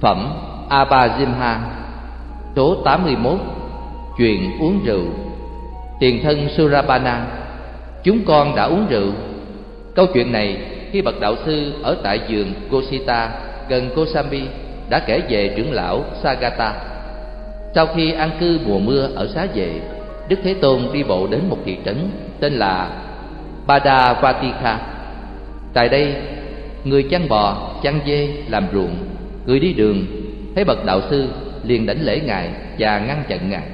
Phẩm Abhazimha Số 81 Chuyện uống rượu Tiền thân Surabana Chúng con đã uống rượu Câu chuyện này khi bậc đạo sư ở tại giường Gosita gần Kosambi đã kể về trưởng lão Sagata. Sau khi an cư mùa mưa ở xá vệ, Đức Thế Tôn đi bộ đến một thị trấn tên là Badavatika. Tại đây, người chăn bò, chăn dê, làm ruộng, người đi đường thấy bậc đạo sư liền đảnh lễ ngài và ngăn chặn ngài.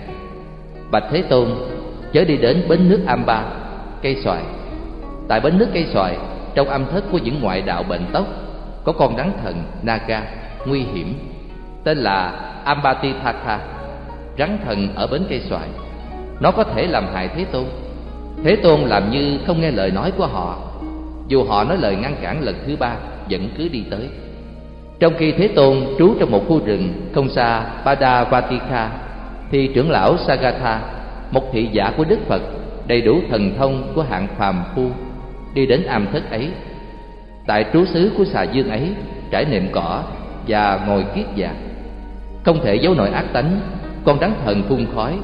Bạch Thế Tôn chớ đi đến bến nước Amba, cây xoài. Tại bến nước cây xoài, trong âm thất của những ngoại đạo bệnh tóc có con rắn thần Naga nguy hiểm tên là Ambatithaka, rắn thần ở bến cây xoài. Nó có thể làm hại Thế Tôn. Thế Tôn làm như không nghe lời nói của họ, dù họ nói lời ngăn cản lần thứ ba vẫn cứ đi tới. Trong khi Thế Tôn trú trong một khu rừng không xa Padavatika, thì trưởng lão Sagatha, một thị giả của Đức Phật, đầy đủ thần thông của hạng phàm phu, đi đến am thất ấy. Tại trú xứ của xà dương ấy, trải nệm cỏ và ngồi kiết già Không thể giấu nổi ác tánh, con rắn thần phun khói,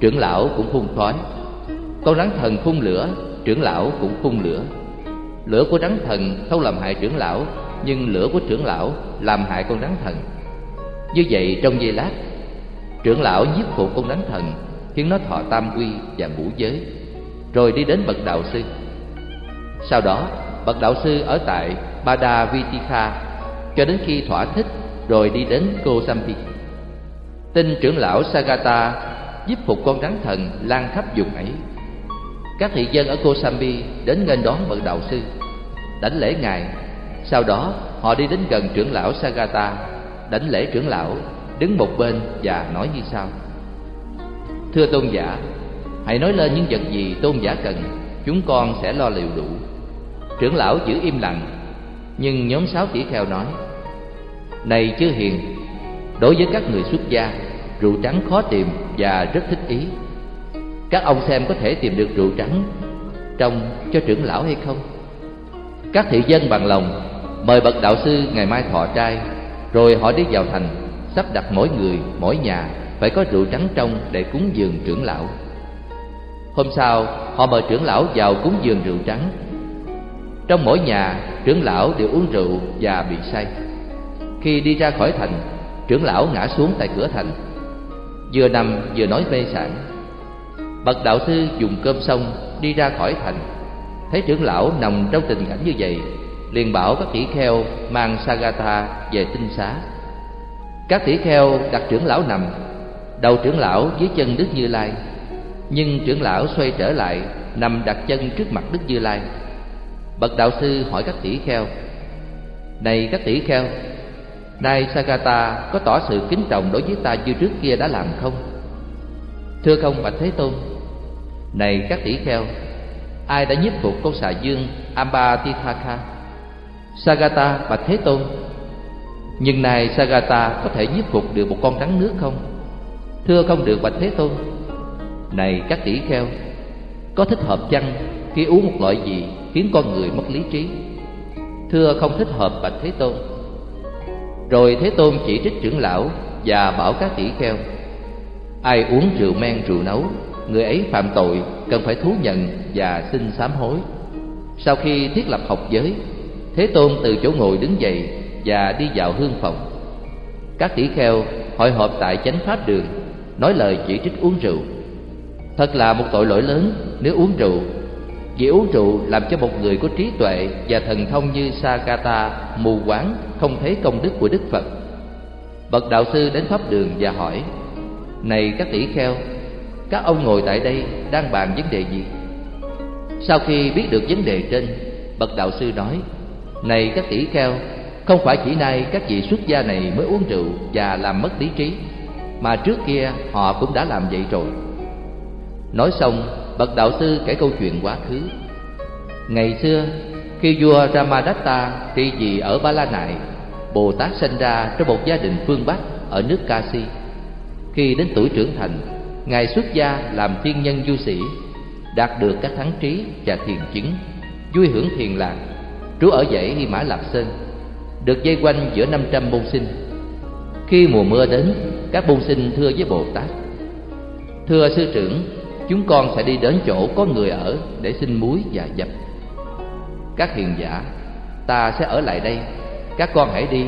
trưởng lão cũng phun khói. Con rắn thần phun lửa, trưởng lão cũng phun lửa. Lửa của rắn thần không làm hại trưởng lão, nhưng lửa của trưởng lão làm hại con rắn thần. Như vậy trong giây lát, trưởng lão nhiếp phục con rắn thần, khiến nó thọ tam quy và ngũ giới, rồi đi đến bậc đạo sư. Sau đó, bậc đạo sư ở tại Bada Vitika cho đến khi thỏa thích rồi đi đến Kosambi. Tin trưởng lão Sagata giúp phục con rắn thần lan khắp vùng ấy. Các thị dân ở Kosambi đến nghênh đón bậc đạo sư, đảnh lễ ngài. Sau đó họ đi đến gần trưởng lão Sagata, đánh lễ trưởng lão, đứng một bên và nói như sau: Thưa tôn giả, hãy nói lên những vật gì tôn giả cần, chúng con sẽ lo liệu đủ. Trưởng lão giữ im lặng nhưng nhóm sáu tỷ kheo nói Này chư hiền Đối với các người xuất gia Rượu trắng khó tìm và rất thích ý. Các ông xem có thể tìm được rượu trắng Trong cho trưởng lão hay không? Các thị dân bằng lòng Mời bậc đạo sư ngày mai thọ trai Rồi họ đi vào thành Sắp đặt mỗi người, mỗi nhà Phải có rượu trắng trong để cúng dường trưởng lão Hôm sau họ mời trưởng lão vào cúng dường rượu trắng trong mỗi nhà, trưởng lão đều uống rượu và bị say. Khi đi ra khỏi thành, trưởng lão ngã xuống tại cửa thành, vừa nằm vừa nói mê sản. Bậc đạo sư dùng cơm xong đi ra khỏi thành, thấy trưởng lão nằm trong tình cảnh như vậy, liền bảo các tỷ kheo mang Sagatha về tinh xá. Các tỷ kheo đặt trưởng lão nằm, đầu trưởng lão dưới chân Đức Như Lai, nhưng trưởng lão xoay trở lại nằm đặt chân trước mặt Đức Như Lai. Bậc đạo sư hỏi các tỷ kheo Này các tỷ kheo Nay Sagata có tỏ sự kính trọng đối với ta như trước kia đã làm không? Thưa không Bạch Thế Tôn. Này các tỷ kheo Ai đã nhiếp phục con xà dương amba Ambatithaka Sagata và Thế Tôn. Nhưng này Sagata có thể giết phục được một con rắn nước không? Thưa không được Bạch Thế Tôn. Này các tỷ kheo, Có thích hợp chăng khi uống một loại gì khiến con người mất lý trí? Thưa không thích hợp bạch thế tôn. Rồi thế tôn chỉ trích trưởng lão và bảo các tỷ kheo, ai uống rượu men rượu nấu, người ấy phạm tội cần phải thú nhận và xin sám hối. Sau khi thiết lập học giới thế tôn từ chỗ ngồi đứng dậy và đi vào hương phòng các tỷ kheo hội họp tại chánh pháp đường nói lời chỉ trích uống rượu thật là một tội lỗi lớn nếu uống rượu vì uống rượu làm cho một người có trí tuệ và thần thông như Sakata mù quáng không thấy công đức của Đức Phật. Bậc đạo sư đến pháp đường và hỏi: "Này các tỷ kheo, các ông ngồi tại đây đang bàn vấn đề gì?" Sau khi biết được vấn đề trên, bậc đạo sư nói: "Này các tỷ kheo, không phải chỉ nay các vị xuất gia này mới uống rượu và làm mất lý trí, mà trước kia họ cũng đã làm vậy rồi." Nói xong, bậc đạo sư kể câu chuyện quá khứ. Ngày xưa khi vua ramadatta trị vì ở ba la nại bồ tát sinh ra trong một gia đình phương bắc ở nước kasi khi đến tuổi trưởng thành ngài xuất gia làm tiên nhân du sĩ đạt được các thắng trí và thiền chứng vui hưởng thiền lạc trú ở dãy hy mã lạp sơn được dây quanh giữa năm trăm môn sinh Khi mùa mưa đến, các bông sinh thưa với Bồ Tát: "Thưa sư trưởng, chúng con sẽ đi đến chỗ có người ở để xin muối và dập." Các hiền giả, ta sẽ ở lại đây, các con hãy đi,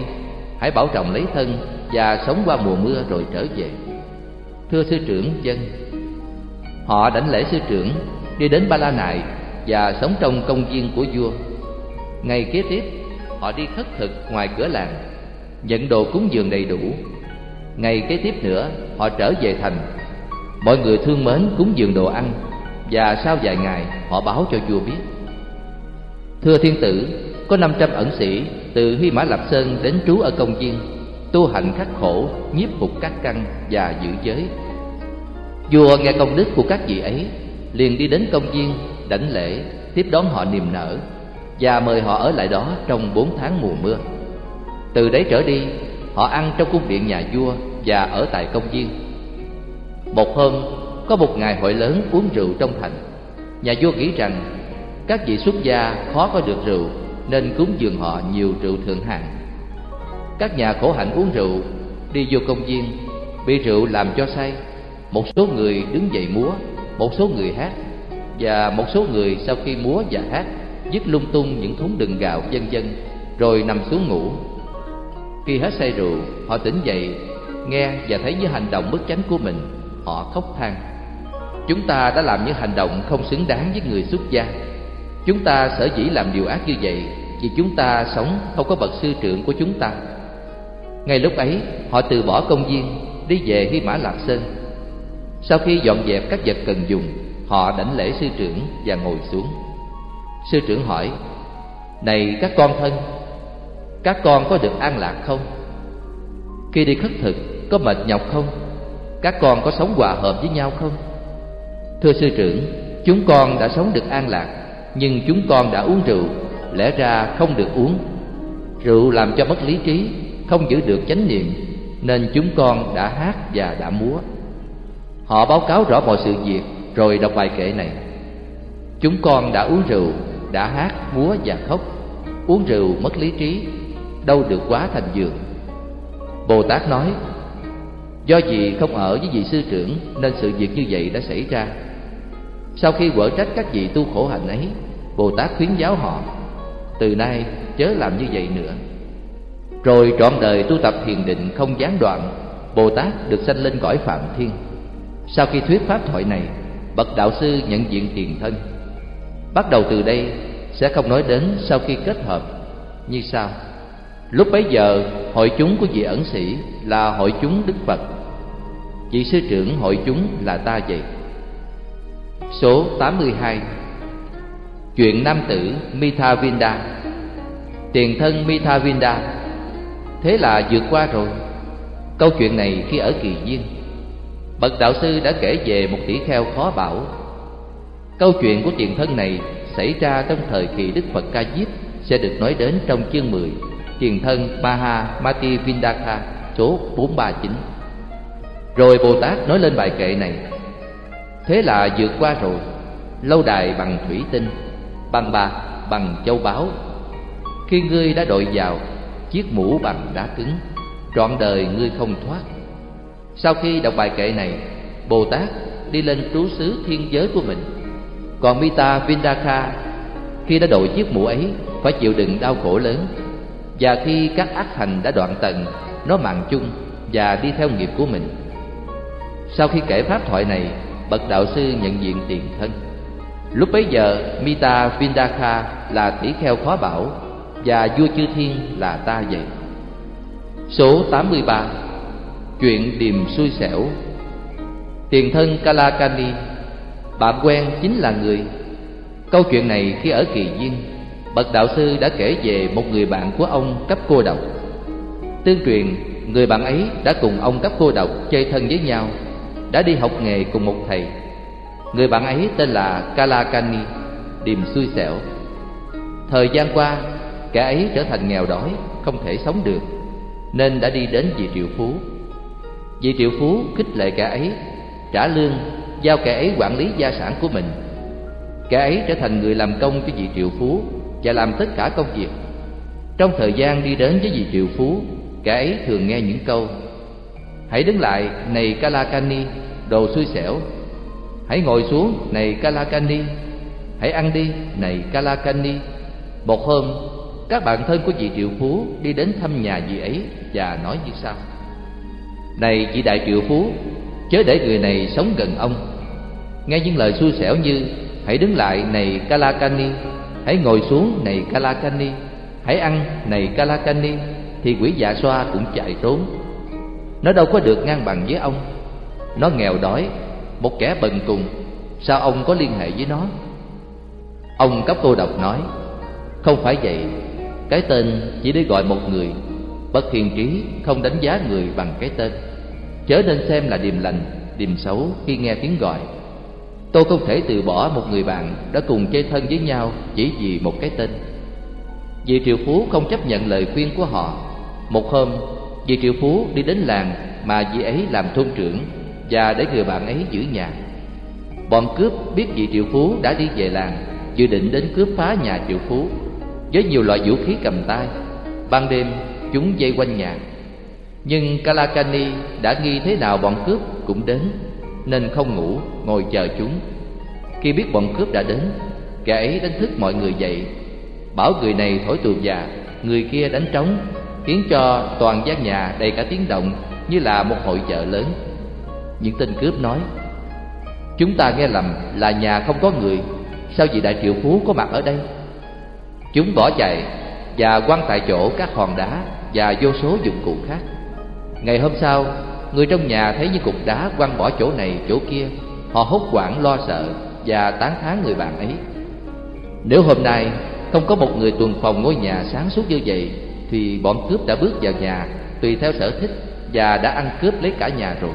hãy bảo trọng lấy thân và sống qua mùa mưa rồi trở về. Thưa sư trưởng dân, họ đảnh lễ sư trưởng, đi đến Ba La Nại và sống trong công viên của vua. Ngày kế tiếp, họ đi khất thực ngoài cửa làng, nhận đồ cúng dường đầy đủ. Ngày kế tiếp nữa, họ trở về thành. Mọi người thương mến cúng dường đồ ăn và sau vài ngày họ báo cho vua biết. Thưa thiên tử, có năm trăm ẩn sĩ từ Huy Mã Lạp Sơn đến trú ở công viên, tu hành khắc khổ, nhiếp phục các căn và giữ giới. Vua nghe công đức của các vị ấy, liền đi đến công viên, đảnh lễ, tiếp đón họ niềm nở và mời họ ở lại đó trong bốn tháng mùa mưa. Từ đấy trở đi, họ ăn trong cung điện nhà vua và ở tại công viên. Một hôm, có một ngày hội lớn uống rượu trong thành. Nhà vua nghĩ rằng các vị xuất gia khó có được rượu nên cúng dường họ nhiều rượu thượng hạng. Các nhà khổ hạnh uống rượu, đi vô công viên, bị rượu làm cho say. Một số người đứng dậy múa, một số người hát và một số người sau khi múa và hát dứt lung tung những thúng đựng gạo vân vân rồi nằm xuống ngủ. Khi hết say rượu, họ tỉnh dậy, nghe và thấy những hành động bất chánh của mình, họ khóc than. Chúng ta đã làm những hành động không xứng đáng với người xuất gia. Chúng ta sở dĩ làm điều ác như vậy vì chúng ta sống không có bậc sư trưởng của chúng ta. Ngay lúc ấy, họ từ bỏ công viên, đi về Hy Mã lạc Sơn. Sau khi dọn dẹp các vật cần dùng, họ đảnh lễ sư trưởng và ngồi xuống. Sư trưởng hỏi: "Này các con thân, các con có được an lạc không? Khi đi khất thực có mệt nhọc không? Các con có sống hòa hợp với nhau không?" Thưa sư trưởng, chúng con đã sống được an lạc nhưng chúng con đã uống rượu lẽ ra không được uống rượu làm cho mất lý trí không giữ được chánh niệm nên chúng con đã hát và đã múa họ báo cáo rõ mọi sự việc rồi đọc bài kệ này chúng con đã uống rượu đã hát múa và khóc. Uống rượu mất lý trí, đâu được quá thành giường. Bồ tát nói, do vì không ở với vị sư trưởng, nên sự việc như vậy đã xảy ra. Sau khi quở trách các vị tu khổ hạnh ấy, Bồ Tát khuyến giáo họ, Từ nay chớ làm như vậy nữa. Rồi trọn đời tu tập thiền định không gián đoạn, Bồ Tát được sanh lên cõi Phạm Thiên. Sau khi thuyết pháp thoại này, Bậc đạo sư nhận diện tiền thân. Bắt đầu từ đây sẽ không nói đến sau khi kết hợp. Như sau. Lúc bấy giờ, hội chúng của vị ẩn sĩ là hội chúng Đức Phật. Vị sư trưởng hội chúng là ta vậy. Số 82 Chuyện nam tử Mithavinda. Tiền thân Mithavinda. Thế là vượt qua rồi. Câu chuyện này khi ở kỳ viên Bậc đạo sư đã kể về một tỷ kheo khó bảo. Câu chuyện của tiền thân này xảy ra trong thời kỳ Đức Phật Ca Diếp sẽ được nói đến trong chương 10 Tiền thân Maha Mati Vindaka số 439 Rồi Bồ Tát nói lên bài kệ này, Thế là vượt qua rồi, Lâu đài bằng thủy tinh, Bằng bạc bằng châu báu. Khi ngươi đã đội vào, Chiếc mũ bằng đá cứng, Trọn đời ngươi không thoát. Sau khi đọc bài kệ này, Bồ Tát đi lên trú xứ thiên giới của mình. Còn Mita Vindaka, Khi đã đội chiếc mũ ấy, Phải chịu đựng đau khổ lớn. Và khi các ác hành đã đoạn tận, Nó mạng chung và đi theo nghiệp của mình. Sau khi kể pháp thoại này, bậc đạo sư nhận diện tiền thân. Lúc bấy giờ, mita vindaka là tỷ kheo khó bảo và vua chư thiên là ta vậy. Số 83 chuyện điềm xui xẻo. Tiền thân kalakani bạn quen chính là người. Câu chuyện này khi ở kỳ viên bậc đạo sư đã kể về một người bạn của ông cấp cô độc. Tương truyền, người bạn ấy đã cùng ông cấp cô độc chơi thân với nhau, đã đi học nghề cùng một thầy. Người bạn ấy tên là Kalakani, Điềm xui xẻo. Thời gian qua, Kẻ ấy trở thành nghèo đói, Không thể sống được, Nên đã đi đến vị triệu phú. Vị triệu phú khích lệ kẻ ấy, Trả lương Giao kẻ ấy quản lý gia sản của mình. Kẻ ấy trở thành người làm công cho vị triệu phú Và làm tất cả công việc. Trong thời gian đi đến với vị triệu phú, Kẻ ấy thường nghe những câu, Hãy đứng lại, này Kalakani, Đồ xui xẻo. Hãy ngồi xuống, này Kalakani. Hãy ăn đi, này Kalakani. Một hôm, Các bạn thân của vị triệu phú Đi đến thăm nhà vị ấy Và nói như sau, Này vị đại triệu phú, Chớ để người này sống gần ông. Nghe những lời xui xẻo như Hãy đứng lại này Kalakani Hãy ngồi xuống này Kalakani Hãy ăn này Kalakani Thì quỷ dạ xoa cũng chạy trốn. Nó đâu có được ngang bằng với ông. Nó nghèo đói Một kẻ bần cùng Sao ông có liên hệ với nó? Ông cấp cô độc nói Không phải vậy Cái tên chỉ để gọi một người Bất hiền trí không đánh giá người bằng cái tên. Chớ nên xem là điềm lành, điềm xấu khi nghe tiếng gọi. Tôi không thể từ bỏ một người bạn đã cùng chơi thân với nhau chỉ vì một cái tên. Vì triệu phú không chấp nhận lời khuyên của họ. Một hôm, vì triệu phú đi đến làng mà vị ấy làm thôn trưởng Và để người bạn ấy giữ nhà. Bọn cướp biết vị triệu phú đã đi về làng Dự định đến cướp phá nhà triệu phú. Với nhiều loại vũ khí cầm tay Ban đêm chúng dây quanh nhà. Nhưng Kalakani đã nghi thế nào bọn cướp cũng đến. Nên không ngủ, ngồi chờ chúng. Khi biết bọn cướp đã đến, Kẻ ấy đánh thức mọi người dậy, Bảo người này thổi tù già, Người kia đánh trống, Khiến cho toàn gian nhà đầy cả tiếng động Như là một hội chợ lớn. Những tên cướp nói, Chúng ta nghe lầm là nhà không có người, Sao vị đại triệu phú có mặt ở đây? Chúng bỏ chạy Và quăng tại chỗ các hòn đá Và vô số dụng cụ khác. Ngày hôm sau Người trong nhà thấy những cục đá quăng bỏ chỗ này, chỗ kia, Họ hốt hoảng, lo sợ Và tán thán người bạn ấy. Nếu hôm nay không có một người tuần phòng ngôi nhà sáng suốt như vậy, Thì bọn cướp đã bước vào nhà, Tùy theo sở thích, Và đã ăn cướp lấy cả nhà rồi.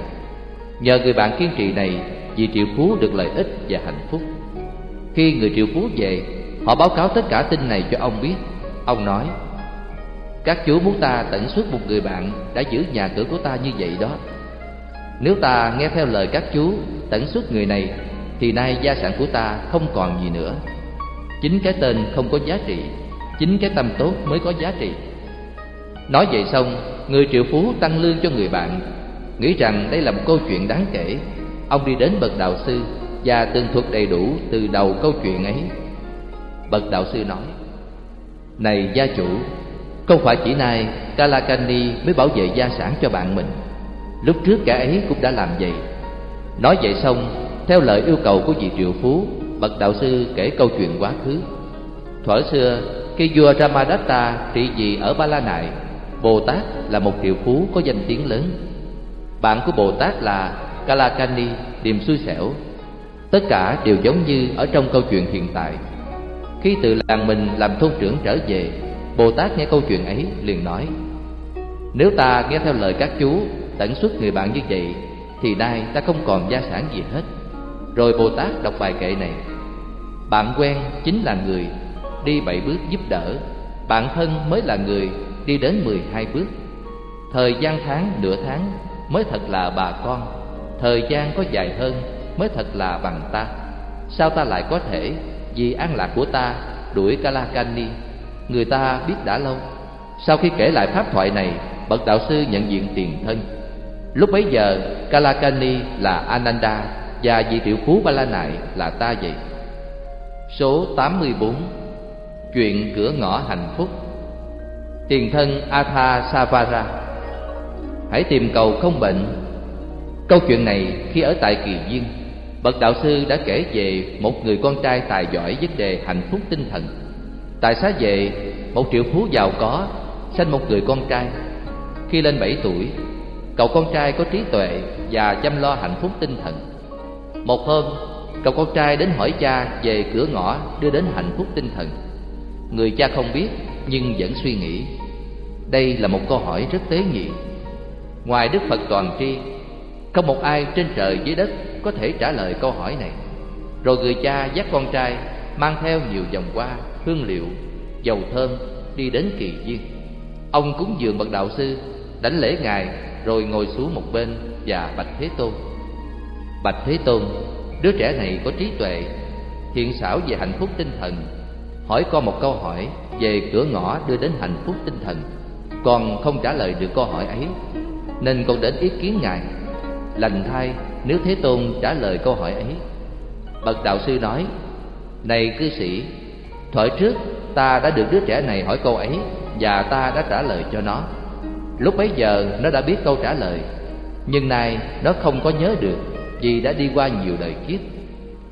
Nhờ người bạn kiên trì này, Vì triệu phú được lợi ích và hạnh phúc. Khi người triệu phú về, Họ báo cáo tất cả tin này cho ông biết. Ông nói các chú muốn ta tận xuất một người bạn Đã giữ nhà cửa của ta như vậy đó. Nếu ta nghe theo lời các chú Tận xuất người này, Thì nay gia sản của ta không còn gì nữa. Chính cái tên không có giá trị, Chính cái tâm tốt mới có giá trị. Nói vậy xong, Người triệu phú tăng lương cho người bạn. Nghĩ rằng đây là một câu chuyện đáng kể. Ông đi đến bậc đạo sư Và tường thuật đầy đủ từ đầu câu chuyện ấy. Bậc đạo sư nói, Này gia chủ không phải chỉ nay Kalakani mới bảo vệ gia sản cho bạn mình. Lúc trước cả ấy cũng đã làm vậy. Nói vậy xong, Theo lời yêu cầu của vị triệu phú, Bậc đạo sư kể câu chuyện quá khứ. Thuở xưa, Khi vua Ramadatta trị vì ở Ba La Nại, Bồ Tát là một triệu phú có danh tiếng lớn. Bạn của Bồ Tát là Kalakani điềm xui xẻo. Tất cả đều giống như ở trong câu chuyện hiện tại. Khi từ làng mình làm thôn trưởng trở về Bồ Tát nghe câu chuyện ấy, liền nói, Nếu ta nghe theo lời các chú Tận xuất người bạn như vậy, Thì nay ta không còn gia sản gì hết. Rồi Bồ Tát đọc bài kệ này, Bạn quen chính là người Đi bảy bước giúp đỡ, Bạn thân mới là người Đi đến mười hai bước. Thời gian tháng, nửa tháng Mới thật là bà con, Thời gian có dài hơn Mới thật là bằng ta. Sao ta lại có thể Vì an lạc của ta đuổi Kalakani Người ta biết đã lâu. Sau khi kể lại pháp thoại này, Bậc đạo sư nhận diện tiền thân. Lúc bấy giờ, Kalakani là Ananda Và vị triệu phú Ba La Nại là ta vậy Số 84 Chuyện cửa ngõ hạnh phúc. Tiền thân Atha Savara Hãy tìm cầu không bệnh. Câu chuyện này khi ở tại Kỳ Duyên, Bậc đạo sư đã kể về một người con trai tài giỏi, vấn đề hạnh phúc tinh thần. Tại xá về một triệu phú giàu có sinh một người con trai. Khi lên bảy tuổi, Cậu con trai có trí tuệ và chăm lo hạnh phúc tinh thần. Một hôm, Cậu con trai đến hỏi cha về cửa ngõ đưa đến hạnh phúc tinh thần. Người cha không biết, nhưng vẫn suy nghĩ. Đây là một câu hỏi rất tế nhị. Ngoài Đức Phật toàn tri, Không một ai trên trời dưới đất có thể trả lời câu hỏi này. Rồi người cha dắt con trai Mang theo nhiều vòng hoa, hương liệu, dầu thơm Đi đến kỳ viên. Ông cúng dường bậc đạo sư Đánh lễ ngài rồi ngồi xuống một bên Và bạch Thế Tôn. Bạch Thế Tôn Đứa trẻ này có trí tuệ Thiện xảo về hạnh phúc tinh thần Hỏi con một câu hỏi Về cửa ngõ đưa đến hạnh phúc tinh thần. Con không trả lời được câu hỏi ấy nên con đến ý kiến ngài. Lành thay nếu thế tôn trả lời câu hỏi ấy bậc đạo sư nói này cư sĩ, thuở trước ta đã được đứa trẻ này hỏi câu ấy và ta đã trả lời cho nó. Lúc bấy giờ nó đã biết câu trả lời, nhưng nay nó không có nhớ được vì đã đi qua nhiều đời kiếp.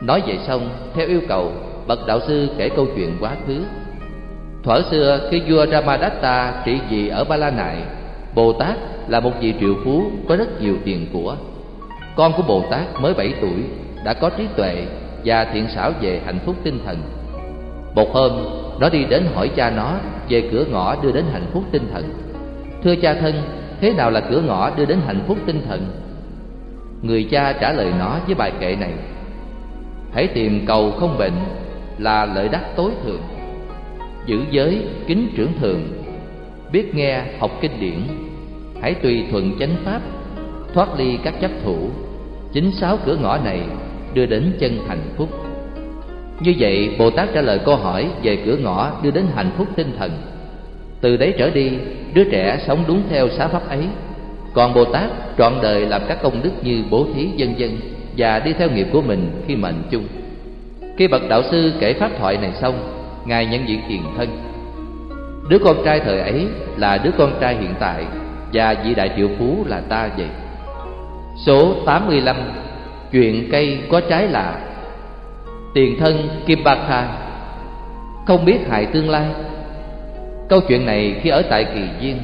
Nói vậy xong, theo yêu cầu, bậc đạo sư kể câu chuyện quá khứ. Thuở xưa, khi vua ramadatta trị vì ở ba la nại, bồ tát là một vị triệu phú có rất nhiều tiền của. Con của bồ tát mới bảy tuổi đã có trí tuệ và thiện xảo về hạnh phúc tinh thần. Một hôm, nó đi đến hỏi cha nó về cửa ngõ đưa đến hạnh phúc tinh thần. Thưa cha thân, thế nào là cửa ngõ đưa đến hạnh phúc tinh thần? Người cha trả lời nó với bài kệ này. Hãy tìm cầu không bệnh là lợi đắc tối thượng. Giữ giới kính trưởng thường biết nghe, học kinh điển. Hãy tùy thuận chánh pháp, thoát ly các chấp thủ. Chính sáu cửa ngõ này đưa đến chân hạnh phúc. Như vậy bồ tát trả lời câu hỏi về cửa ngõ đưa đến hạnh phúc tinh thần. Từ đấy trở đi, đứa trẻ sống đúng theo xá pháp ấy. Còn bồ tát trọn đời làm các công đức như bố thí dân dân và đi theo nghiệp của mình khi mệnh chung. Khi bậc đạo sư kể pháp thoại này xong, ngài nhận diện tiền thân. Đứa con trai thời ấy là đứa con trai hiện tại và vị đại triệu phú là ta vậy. Số 85 chuyện cây có trái lạ tiền thân kim ba kha không biết hại tương lai. Câu chuyện này khi ở tại kỳ viên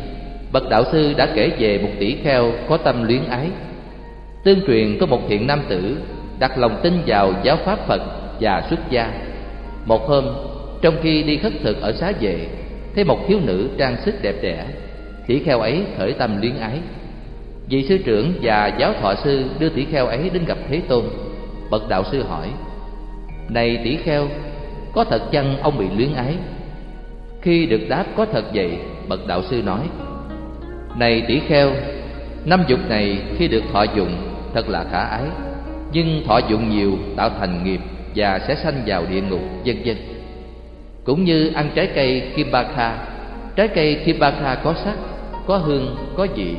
bậc đạo sư đã kể về một tỷ kheo có tâm luyến ái. Tương truyền có một thiện nam tử đặt lòng tin vào giáo pháp phật và xuất gia. Một hôm, trong khi đi khất thực ở xá vệ, thấy một thiếu nữ trang sức đẹp đẽ, tỷ kheo ấy khởi tâm luyến ái vị sư trưởng và giáo thọ sư đưa tỷ kheo ấy đến gặp thế tôn. Bậc đạo sư hỏi, này tỷ kheo, có thật chăng ông bị luyến ái? Khi được đáp có thật vậy, bậc đạo sư nói. Này tỷ kheo, năm dục này khi được thọ dụng thật là khả ái, nhưng thọ dụng nhiều tạo thành nghiệp và sẽ sanh vào địa ngục, vân vân. Cũng như ăn trái cây kim ba kha, trái cây kim ba kha có sắc, có hương, có vị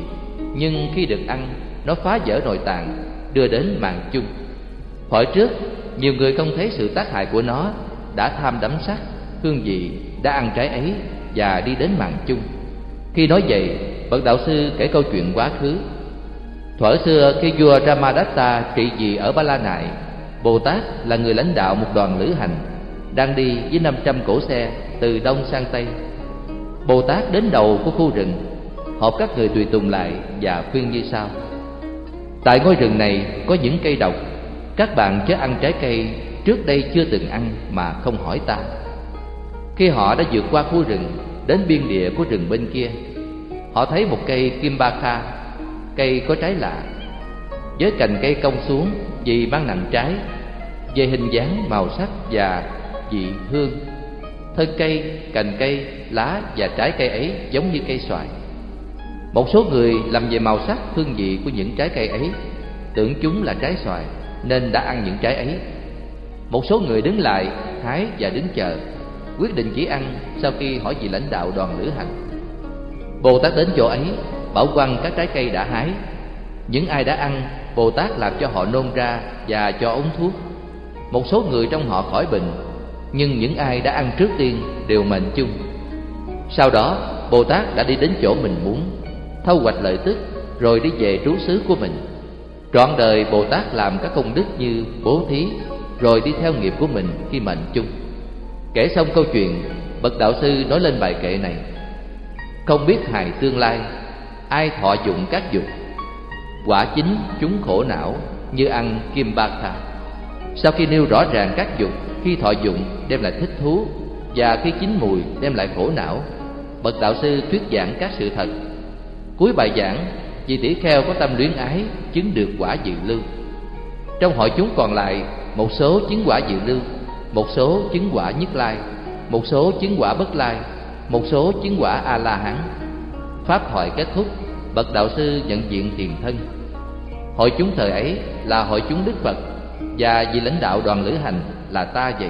nhưng khi được ăn, nó phá vỡ nội tạng, đưa đến mạng chung. Hỏi trước, nhiều người không thấy sự tác hại của nó, đã tham đắm sắc hương vị, đã ăn trái ấy và đi đến mạng chung. Khi nói vậy, bậc đạo sư kể câu chuyện quá khứ. Thuở xưa, khi vua ramadatta trị vì ở ba la nại, bồ tát là người lãnh đạo một đoàn lữ hành, đang đi với năm trăm cỗ xe từ đông sang tây. Bồ tát đến đầu của khu rừng họp các người tùy tùng lại và khuyên như sau. Tại ngôi rừng này có những cây độc, các bạn chớ ăn trái cây trước đây chưa từng ăn mà không hỏi ta. Khi họ đã vượt qua khu rừng, đến biên địa của rừng bên kia, họ thấy một cây kim ba kha, cây có trái lạ. Với cành cây cong xuống vì mang nặng trái, về hình dáng màu sắc và vị hương, thân cây, cành cây, lá và trái cây ấy giống như cây xoài một số người làm về màu sắc hương vị của những trái cây ấy, tưởng chúng là trái xoài, nên đã ăn những trái ấy. Một số người đứng lại, hái và đứng chờ, quyết định chỉ ăn sau khi hỏi vị lãnh đạo đoàn lữ hành. Bồ tát đến chỗ ấy, bảo quăng các trái cây đã hái. Những ai đã ăn, bồ tát làm cho họ nôn ra và cho uống thuốc. Một số người trong họ khỏi bệnh, nhưng những ai đã ăn trước tiên đều mệnh chung. Sau đó, bồ tát đã đi đến chỗ mình muốn thâu hoạch lợi tức, rồi đi về trú xứ của mình. Trọn đời bồ tát làm các công đức như bố thí, rồi đi theo nghiệp của mình khi mệnh chung. Kể xong câu chuyện, bậc đạo sư nói lên bài kệ này. Không biết hài tương lai, ai thọ dụng các dục? Quả chính chúng khổ não như ăn kim ba tha. sau khi nêu rõ ràng các dục, khi thọ dụng đem lại thích thú, và khi chín mùi đem lại khổ não, bậc đạo sư thuyết giảng các sự thật cuối bài giảng vị tỷ kheo có tâm luyến ái chứng được quả dự lưu. Trong hội chúng còn lại, một số chứng quả dự lưu, một số chứng quả nhất lai, một số chứng quả bất lai, một số chứng quả a la hán pháp hội kết thúc, bậc đạo sư nhận diện tiền thân. Hội chúng thời ấy là hội chúng đức phật và vị lãnh đạo đoàn lữ hành là ta vậy.